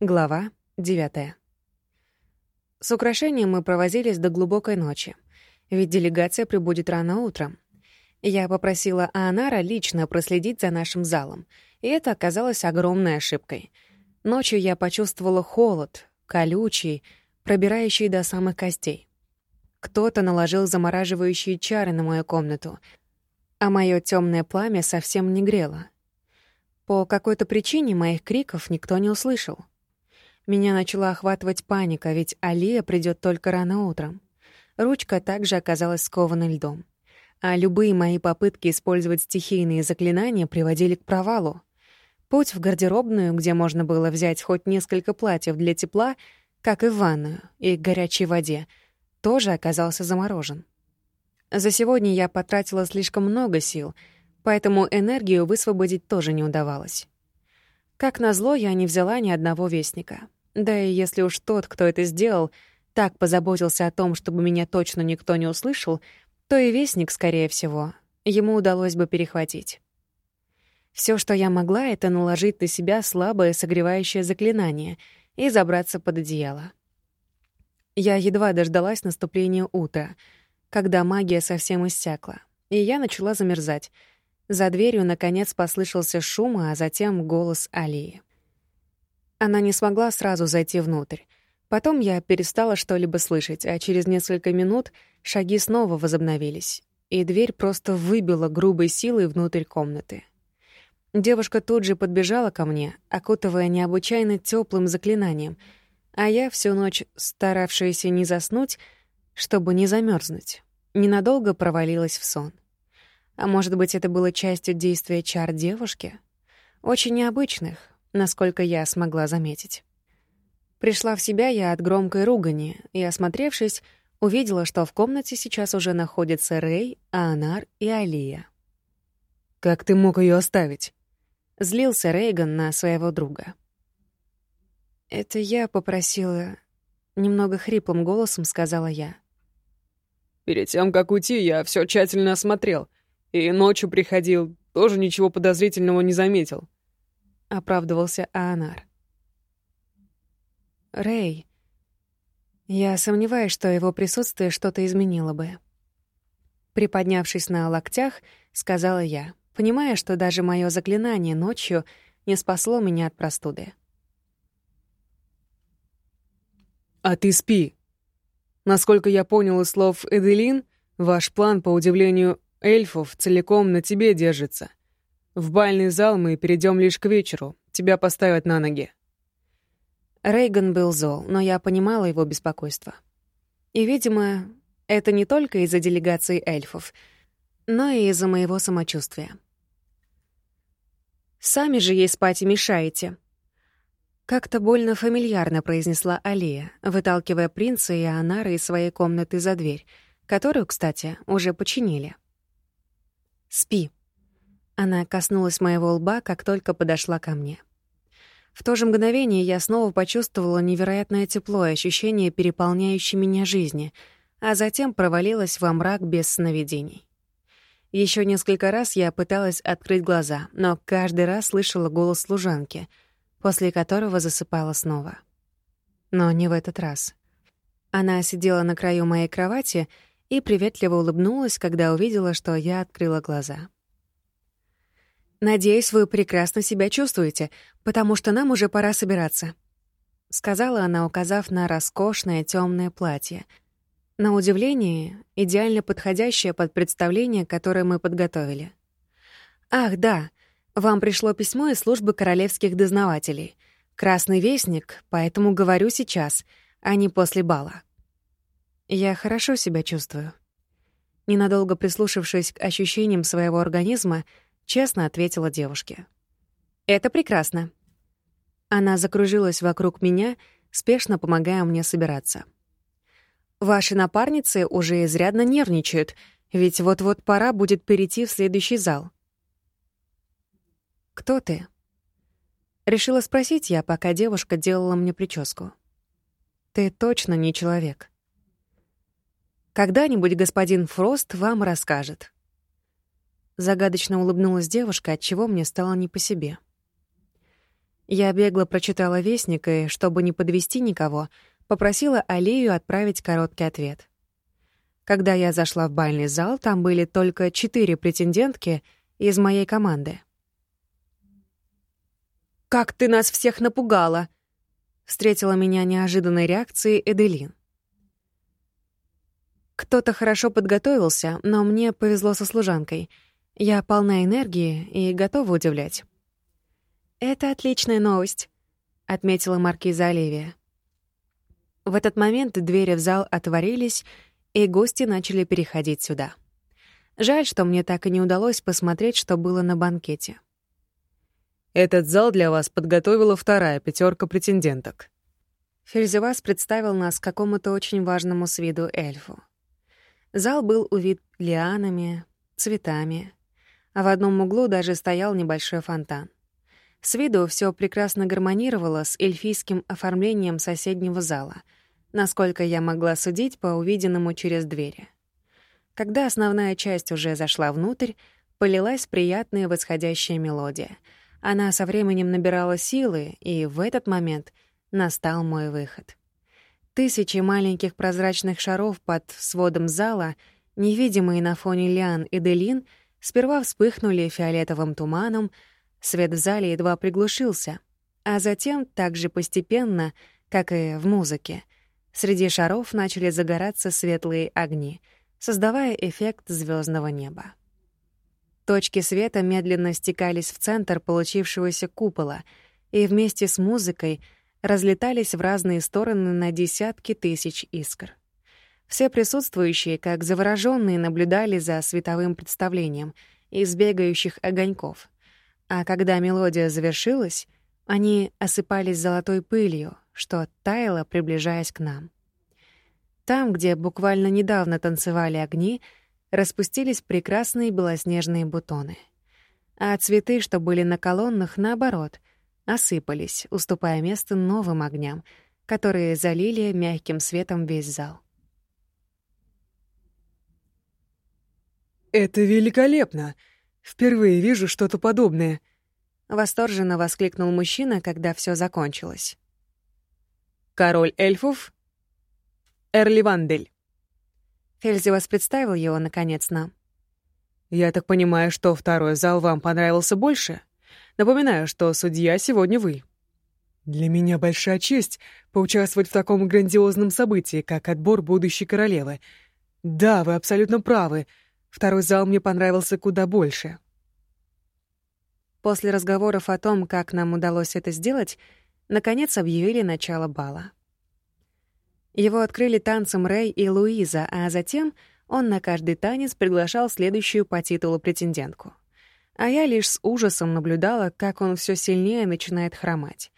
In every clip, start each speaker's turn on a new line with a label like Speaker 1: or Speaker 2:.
Speaker 1: Глава 9. С украшением мы провозились до глубокой ночи, ведь делегация прибудет рано утром. Я попросила Аанара лично проследить за нашим залом, и это оказалось огромной ошибкой. Ночью я почувствовала холод, колючий, пробирающий до самых костей. Кто-то наложил замораживающие чары на мою комнату, а мое темное пламя совсем не грело. По какой-то причине моих криков никто не услышал — меня начала охватывать паника, ведь Алия придет только рано утром. Ручка также оказалась скована льдом. А любые мои попытки использовать стихийные заклинания приводили к провалу. Путь в гардеробную, где можно было взять хоть несколько платьев для тепла, как и в ванную, и к горячей воде, тоже оказался заморожен. За сегодня я потратила слишком много сил, поэтому энергию высвободить тоже не удавалось. Как назло, я не взяла ни одного вестника. Да и если уж тот, кто это сделал, так позаботился о том, чтобы меня точно никто не услышал, то и вестник, скорее всего, ему удалось бы перехватить. Все, что я могла, — это наложить на себя слабое согревающее заклинание и забраться под одеяло. Я едва дождалась наступления утра, когда магия совсем иссякла, и я начала замерзать. За дверью, наконец, послышался шум, а затем голос Алии. Она не смогла сразу зайти внутрь. Потом я перестала что-либо слышать, а через несколько минут шаги снова возобновились, и дверь просто выбила грубой силой внутрь комнаты. Девушка тут же подбежала ко мне, окутывая необычайно теплым заклинанием, а я всю ночь, старавшаяся не заснуть, чтобы не замерзнуть, ненадолго провалилась в сон. А может быть, это было частью действия чар девушки? Очень необычных, насколько я смогла заметить. Пришла в себя я от громкой ругани и, осмотревшись, увидела, что в комнате сейчас уже находятся Рэй, Аанар и Алия.
Speaker 2: «Как ты мог ее оставить?»
Speaker 1: — злился Рейган на своего друга. «Это я попросила...» — немного хриплым голосом сказала я.
Speaker 2: «Перед тем, как уйти, я все тщательно осмотрел. И ночью приходил, тоже ничего подозрительного не заметил
Speaker 1: оправдывался Аанар. Рэй, я сомневаюсь, что его присутствие что-то изменило бы. Приподнявшись на локтях, сказала я, понимая, что даже мое заклинание ночью не спасло меня от простуды.
Speaker 2: «А ты спи. Насколько я понял из слов Эделин, ваш план, по удивлению эльфов, целиком на тебе держится. В бальный зал мы перейдем лишь к вечеру. Тебя поставят на ноги».
Speaker 1: Рейган был зол, но я понимала его беспокойство. И, видимо, это не только из-за делегации эльфов, но и из-за моего самочувствия. «Сами же ей спать и мешаете», как-то больно фамильярно произнесла Алия, выталкивая принца и Анара из своей комнаты за дверь, которую, кстати, уже починили. «Спи», она коснулась моего лба, как только подошла ко мне. В то же мгновение я снова почувствовала невероятное тепло и ощущение переполняющей меня жизни, а затем провалилась во мрак без сновидений. Еще несколько раз я пыталась открыть глаза, но каждый раз слышала голос служанки, после которого засыпала снова. Но не в этот раз. Она сидела на краю моей кровати и приветливо улыбнулась, когда увидела, что я открыла глаза. «Надеюсь, вы прекрасно себя чувствуете, потому что нам уже пора собираться», — сказала она, указав на роскошное темное платье. На удивление, идеально подходящее под представление, которое мы подготовили. «Ах, да, вам пришло письмо из службы королевских дознавателей. Красный вестник, поэтому говорю сейчас, а не после бала». Я хорошо себя чувствую. Ненадолго прислушавшись к ощущениям своего организма, — честно ответила девушке. «Это прекрасно». Она закружилась вокруг меня, спешно помогая мне собираться. «Ваши напарницы уже изрядно нервничают, ведь вот-вот пора будет перейти в следующий зал». «Кто ты?» Решила спросить я, пока девушка делала мне прическу. «Ты точно не человек». «Когда-нибудь господин Фрост вам расскажет», Загадочно улыбнулась девушка, от чего мне стало не по себе. Я бегло прочитала вестник и, чтобы не подвести никого, попросила Алию отправить короткий ответ. Когда я зашла в бальный зал, там были только четыре претендентки из моей команды. «Как ты нас всех напугала!» — встретила меня неожиданной реакцией Эделин. Кто-то хорошо подготовился, но мне повезло со служанкой. Я полна энергии и готова удивлять. «Это отличная новость», — отметила маркиза Оливия. В этот момент двери в зал отворились, и гости начали переходить сюда. Жаль, что мне так и не удалось посмотреть, что было на банкете.
Speaker 2: «Этот зал для вас подготовила вторая пятерка претенденток».
Speaker 1: Фельзевас представил нас какому-то очень важному с виду эльфу. Зал был увит лианами, цветами, а в одном углу даже стоял небольшой фонтан. С виду все прекрасно гармонировало с эльфийским оформлением соседнего зала, насколько я могла судить по увиденному через двери. Когда основная часть уже зашла внутрь, полилась приятная восходящая мелодия. Она со временем набирала силы, и в этот момент настал мой выход — Тысячи маленьких прозрачных шаров под сводом зала, невидимые на фоне лиан и делин, сперва вспыхнули фиолетовым туманом, свет в зале едва приглушился, а затем так же постепенно, как и в музыке, среди шаров начали загораться светлые огни, создавая эффект звездного неба. Точки света медленно стекались в центр получившегося купола, и вместе с музыкой — разлетались в разные стороны на десятки тысяч искр. Все присутствующие, как заворожённые, наблюдали за световым представлением из бегающих огоньков. А когда мелодия завершилась, они осыпались золотой пылью, что таяло, приближаясь к нам. Там, где буквально недавно танцевали огни, распустились прекрасные белоснежные бутоны. А цветы, что были на колоннах, наоборот — осыпались, уступая место новым огням, которые залили мягким светом весь зал.
Speaker 2: «Это великолепно! Впервые вижу что-то подобное!»
Speaker 1: — восторженно воскликнул мужчина, когда все закончилось.
Speaker 2: «Король эльфов? Эрливандель».
Speaker 1: Фельзевас представил его, наконец, нам.
Speaker 2: «Я так понимаю, что второй зал вам понравился больше?» Напоминаю, что судья сегодня вы. Для меня большая честь поучаствовать в таком грандиозном событии, как отбор будущей королевы. Да, вы абсолютно правы. Второй зал мне понравился куда больше.
Speaker 1: После разговоров о том, как нам удалось это сделать, наконец объявили начало бала. Его открыли танцем Рэй и Луиза, а затем он на каждый танец приглашал следующую по титулу претендентку — а я лишь с ужасом наблюдала, как он все сильнее начинает хромать.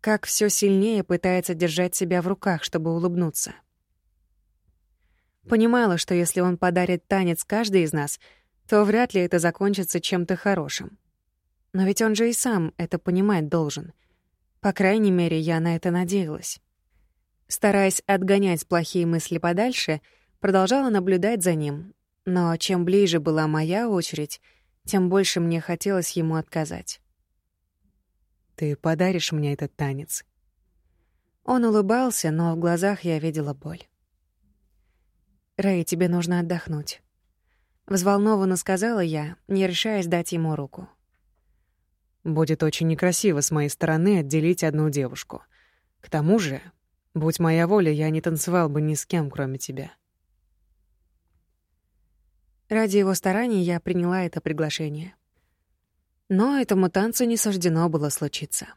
Speaker 1: Как все сильнее пытается держать себя в руках, чтобы улыбнуться. Понимала, что если он подарит танец каждой из нас, то вряд ли это закончится чем-то хорошим. Но ведь он же и сам это понимать должен. По крайней мере, я на это надеялась. Стараясь отгонять плохие мысли подальше, продолжала наблюдать за ним. Но чем ближе была моя очередь — тем больше мне хотелось ему отказать.
Speaker 2: «Ты подаришь мне этот танец?»
Speaker 1: Он улыбался, но в глазах я видела боль. «Рэй, тебе нужно отдохнуть», — взволнованно сказала я, не решаясь дать ему руку.
Speaker 2: «Будет очень некрасиво с моей стороны отделить одну девушку. К тому же, будь моя воля, я не танцевал бы ни с кем, кроме тебя».
Speaker 1: Ради его стараний я приняла это приглашение. Но этому танцу не суждено было случиться.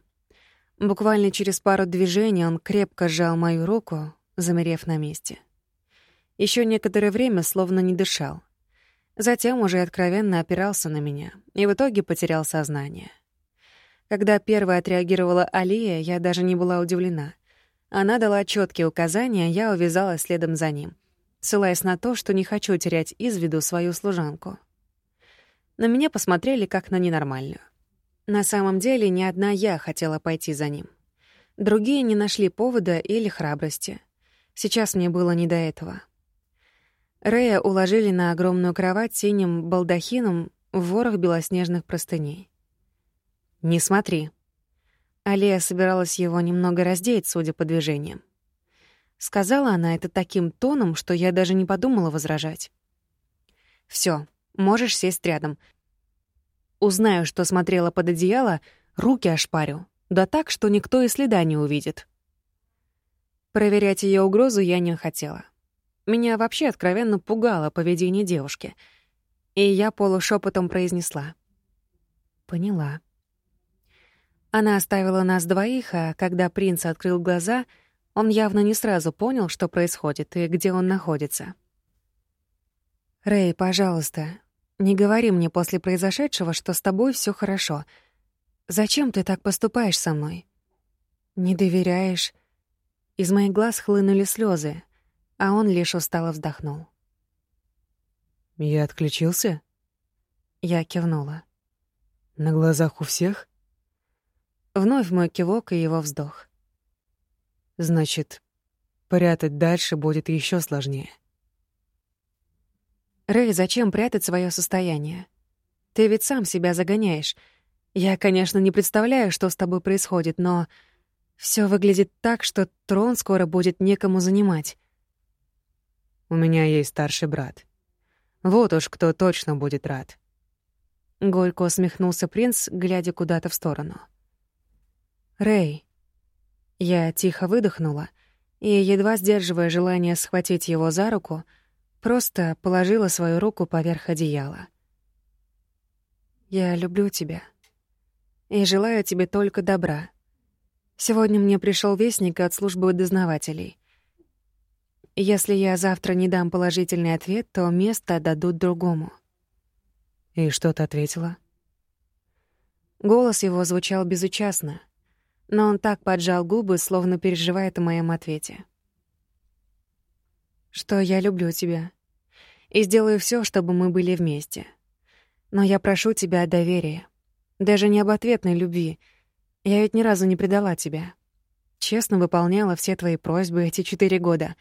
Speaker 1: Буквально через пару движений он крепко сжал мою руку, замерев на месте. Еще некоторое время словно не дышал. Затем уже откровенно опирался на меня и в итоге потерял сознание. Когда первая отреагировала Алия, я даже не была удивлена. Она дала четкие указания, я увязалась следом за ним ссылаясь на то, что не хочу терять из виду свою служанку. На меня посмотрели как на ненормальную. На самом деле, ни одна я хотела пойти за ним. Другие не нашли повода или храбрости. Сейчас мне было не до этого. Рэя уложили на огромную кровать синим балдахином в ворох белоснежных простыней. «Не смотри». Алия собиралась его немного раздеть, судя по движениям. Сказала она это таким тоном, что я даже не подумала возражать. Все, можешь сесть рядом. Узнаю, что смотрела под одеяло, руки ошпарю. Да так, что никто и следа не увидит. Проверять ее угрозу я не хотела. Меня вообще откровенно пугало поведение девушки. И я полушепотом произнесла. Поняла. Она оставила нас двоих, а когда принц открыл глаза — он явно не сразу понял, что происходит и где он находится. «Рэй, пожалуйста, не говори мне после произошедшего, что с тобой все хорошо. Зачем ты так поступаешь со мной? Не доверяешь?» Из моих глаз хлынули слезы, а он лишь устало вздохнул.
Speaker 2: «Я отключился?»
Speaker 1: Я кивнула.
Speaker 2: «На глазах у всех?»
Speaker 1: Вновь мой кивок и его вздох.
Speaker 2: Значит, прятать дальше будет еще сложнее.
Speaker 1: Рэй, зачем прятать свое состояние? Ты ведь сам себя загоняешь. Я, конечно, не представляю, что с тобой происходит, но все выглядит так, что трон скоро будет некому занимать.
Speaker 2: У меня есть старший брат. Вот уж кто точно будет рад.
Speaker 1: Горько усмехнулся принц, глядя куда-то в сторону. Рэй, я тихо выдохнула и, едва сдерживая желание схватить его за руку, просто положила свою руку поверх одеяла. «Я люблю тебя и желаю тебе только добра. Сегодня мне пришел вестник от службы дознавателей. Если я завтра не дам положительный ответ, то место отдадут другому».
Speaker 2: «И что ты ответила?»
Speaker 1: Голос его звучал безучастно — но он так поджал губы, словно переживает о моем ответе. Что я люблю тебя и сделаю все, чтобы мы были вместе. Но я прошу тебя о доверии, даже не об ответной любви. Я ведь ни разу не предала тебя. Честно выполняла все твои просьбы эти четыре года.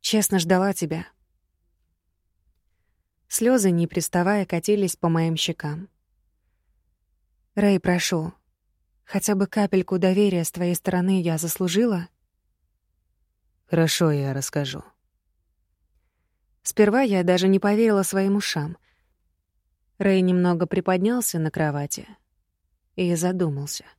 Speaker 1: Честно ждала тебя. Слезы, не приставая, катились по моим щекам. Рэй, прошу, Хотя бы капельку доверия с твоей стороны я заслужила?
Speaker 2: Хорошо, я расскажу.
Speaker 1: Сперва я даже не поверила своим ушам. Рэй немного приподнялся на кровати и задумался —